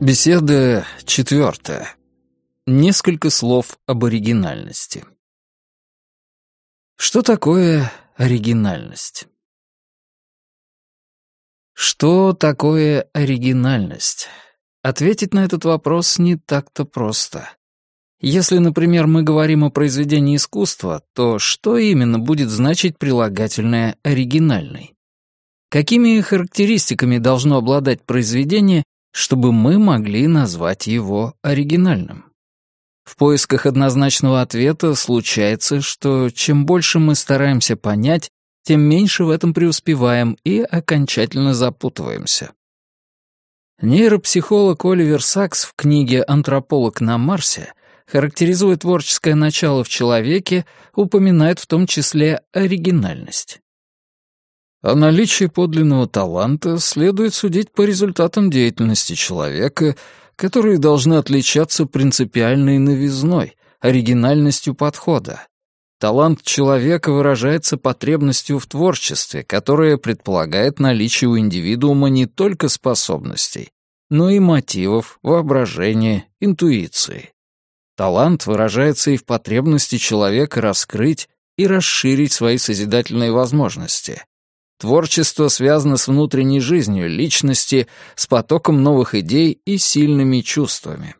Беседа четвертая. Несколько слов об оригинальности. Что такое оригинальность? Что такое оригинальность? Ответить на этот вопрос не так-то просто. Если, например, мы говорим о произведении искусства, то что именно будет значить прилагательное «оригинальный»? Какими характеристиками должно обладать произведение, чтобы мы могли назвать его оригинальным? В поисках однозначного ответа случается, что чем больше мы стараемся понять, тем меньше в этом преуспеваем и окончательно запутываемся. Нейропсихолог Оливер Сакс в книге «Антрополог на Марсе» характеризуя творческое начало в человеке, упоминает в том числе оригинальность. О наличии подлинного таланта следует судить по результатам деятельности человека, которые должны отличаться принципиальной новизной, оригинальностью подхода. Талант человека выражается потребностью в творчестве, которое предполагает наличие у индивидуума не только способностей, но и мотивов, воображения, интуиции. Талант выражается и в потребности человека раскрыть и расширить свои созидательные возможности. Творчество связано с внутренней жизнью личности, с потоком новых идей и сильными чувствами.